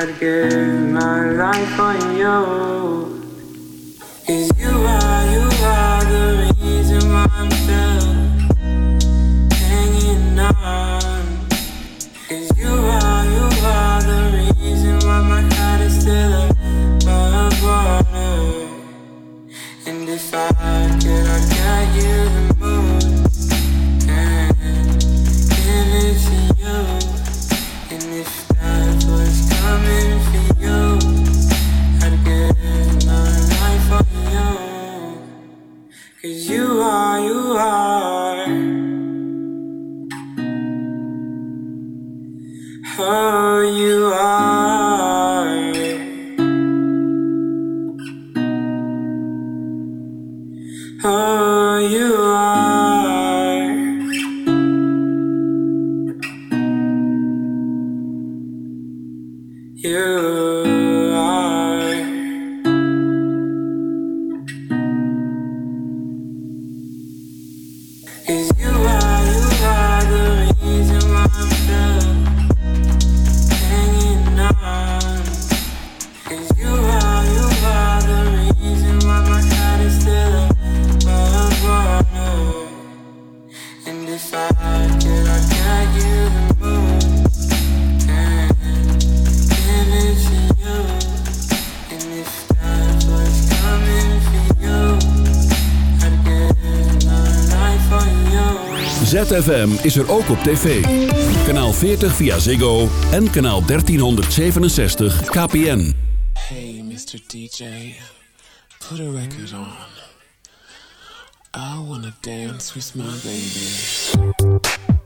I'd give my life on you. ZFM is er ook op tv. Kanaal 40 via Ziggo en kanaal 1367 KPN. Hey, Mr. DJ, put a record on. I wanna dance with my baby.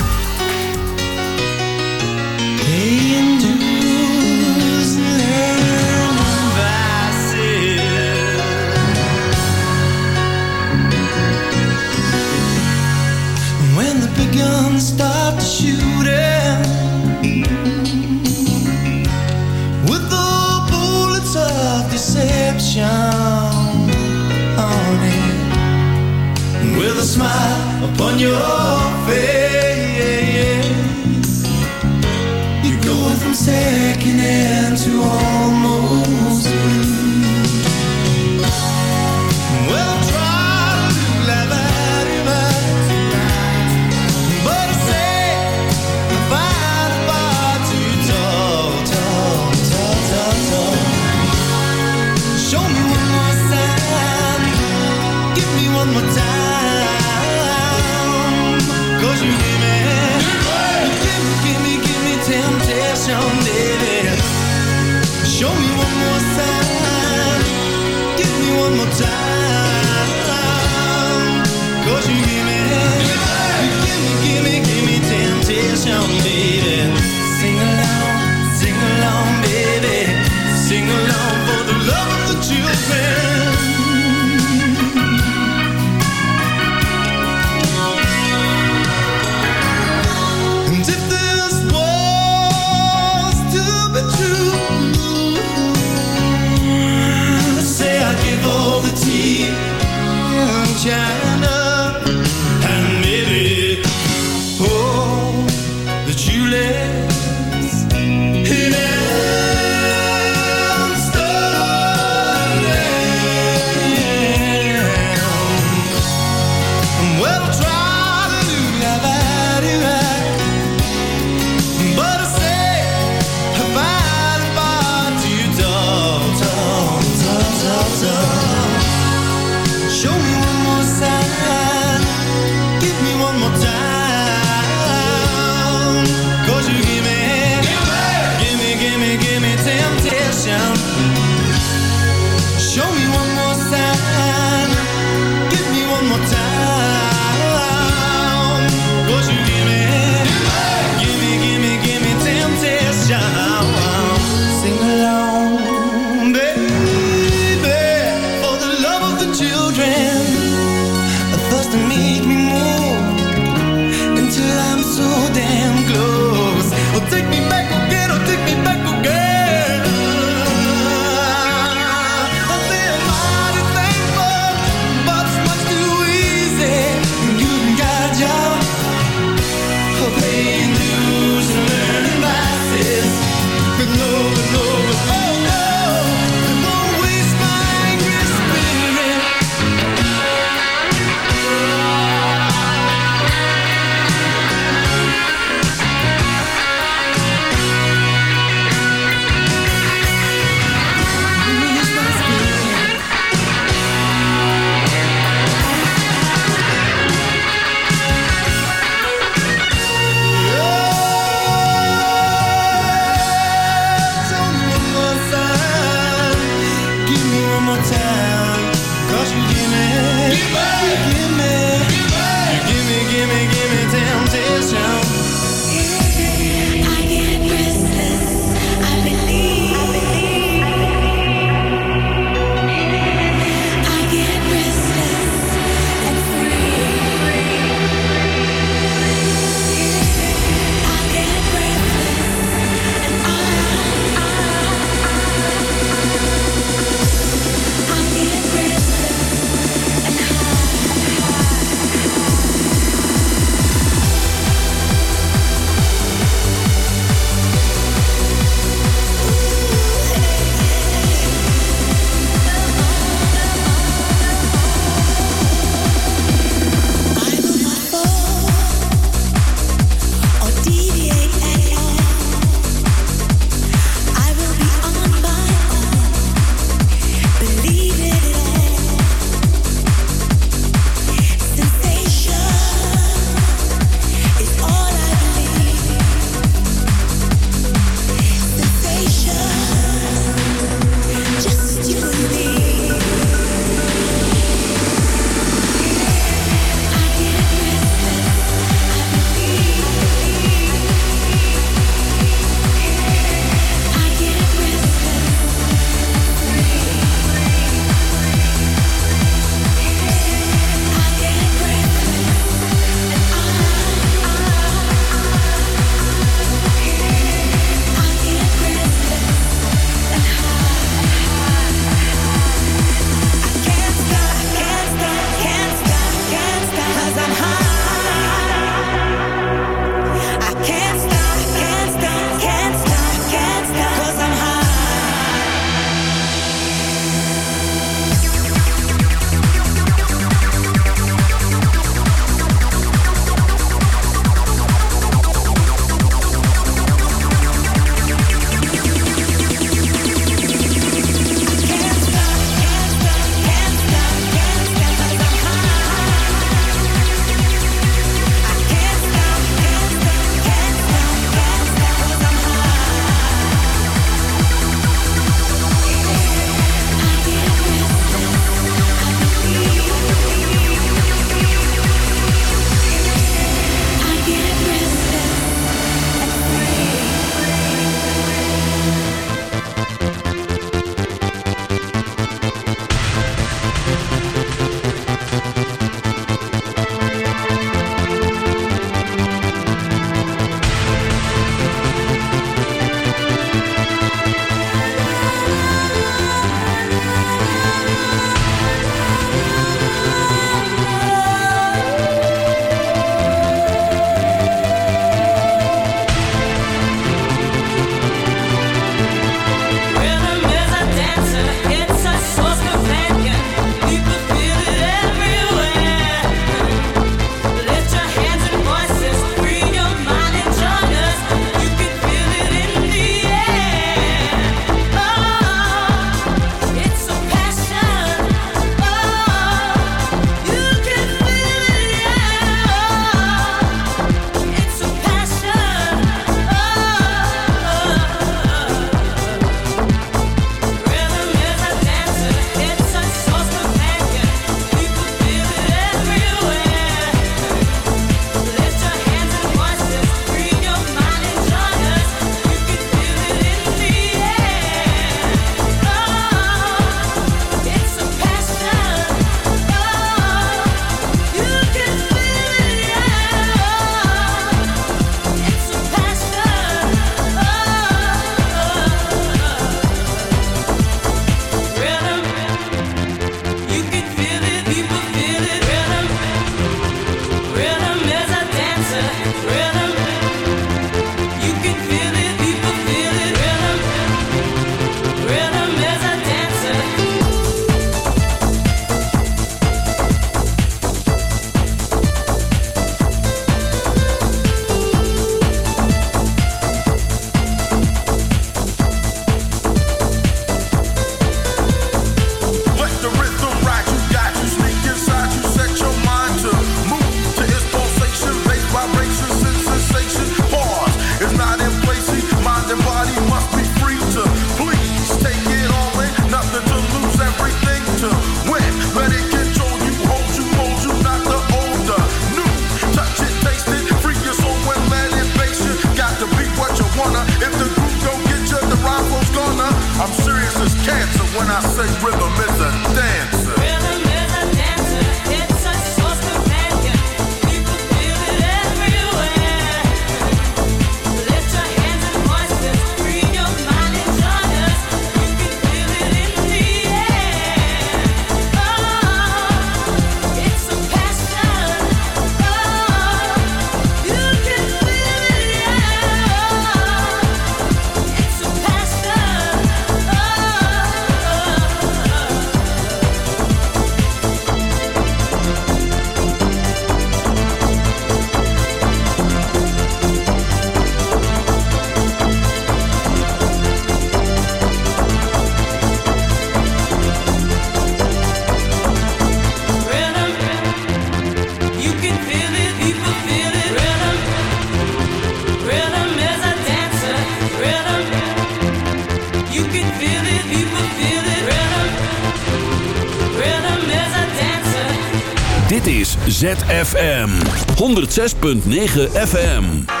106.9 FM.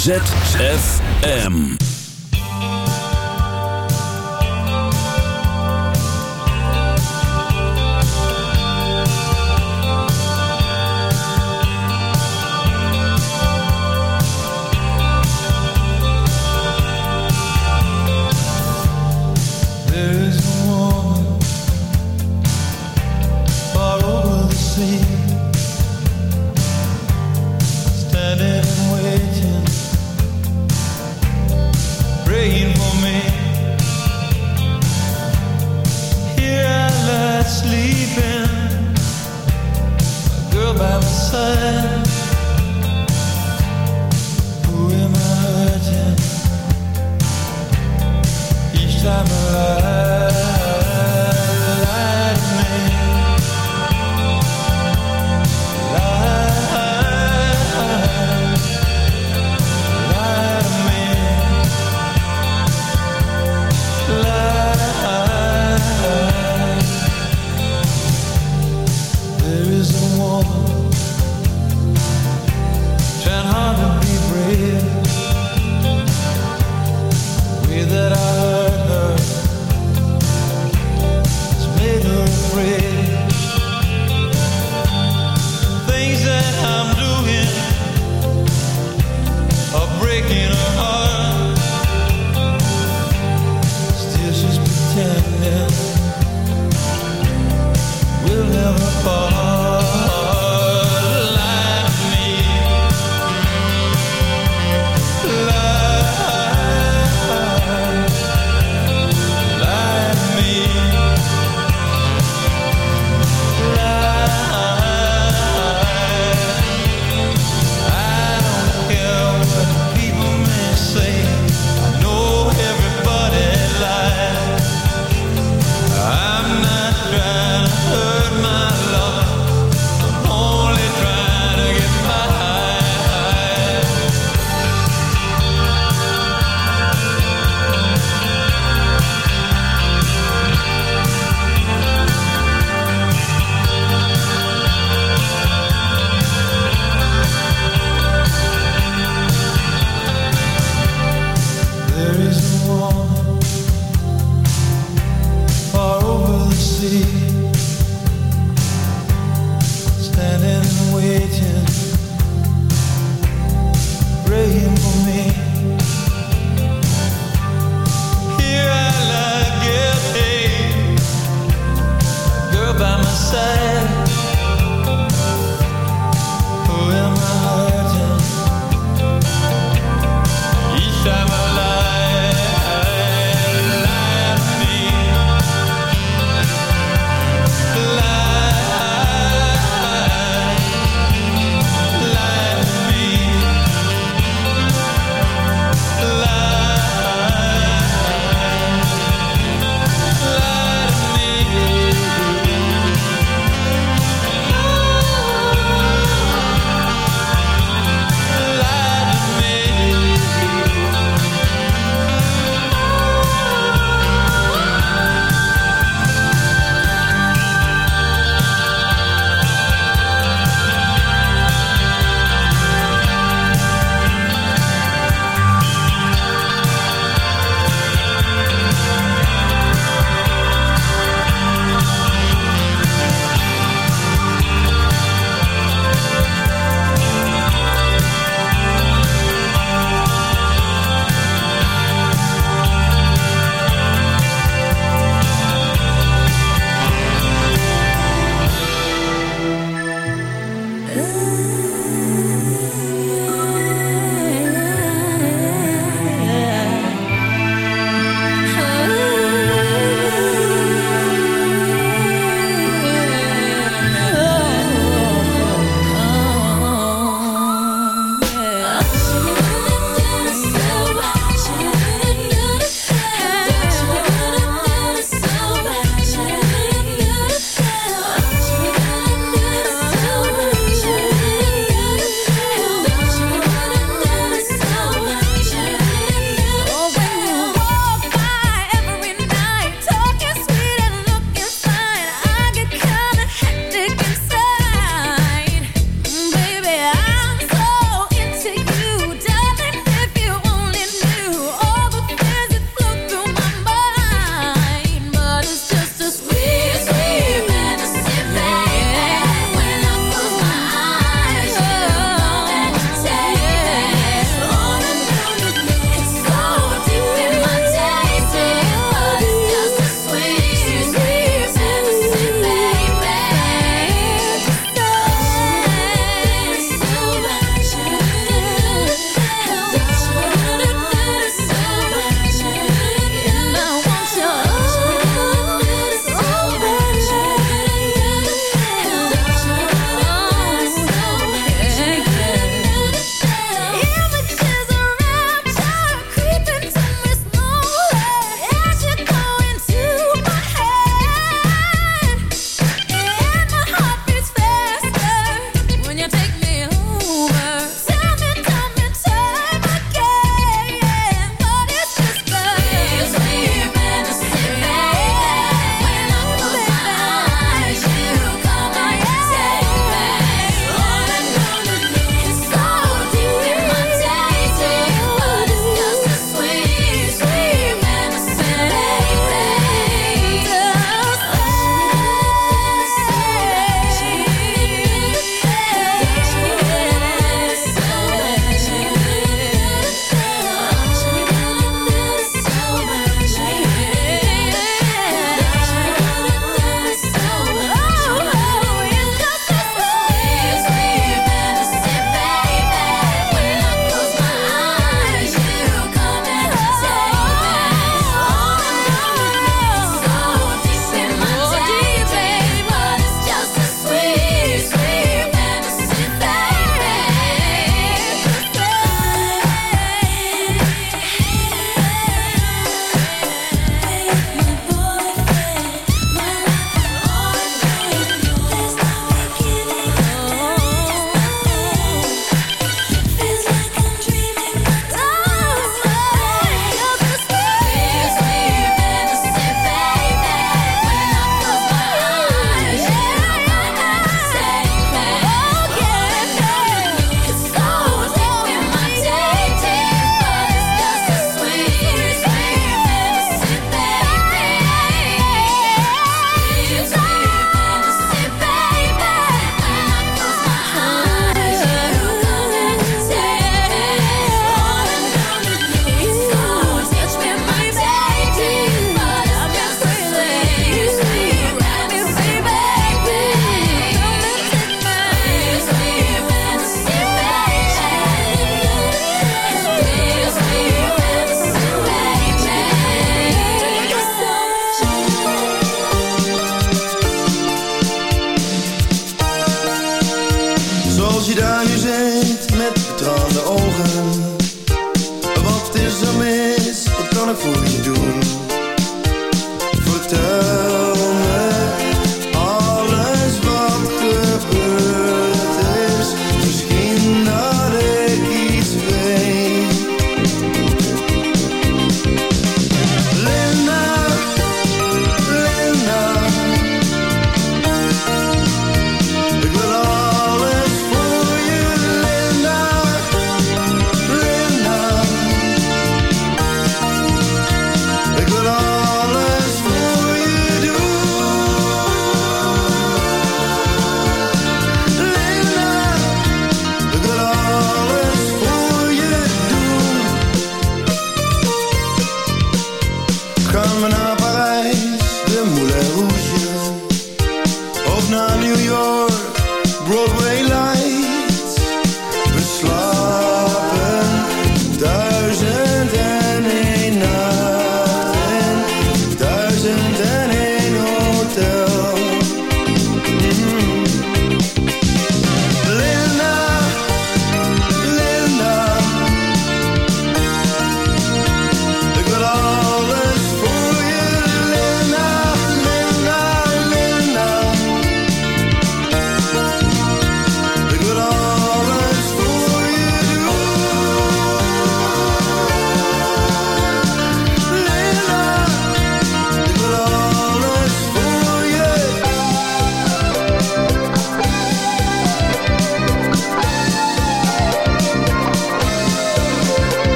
ZFM.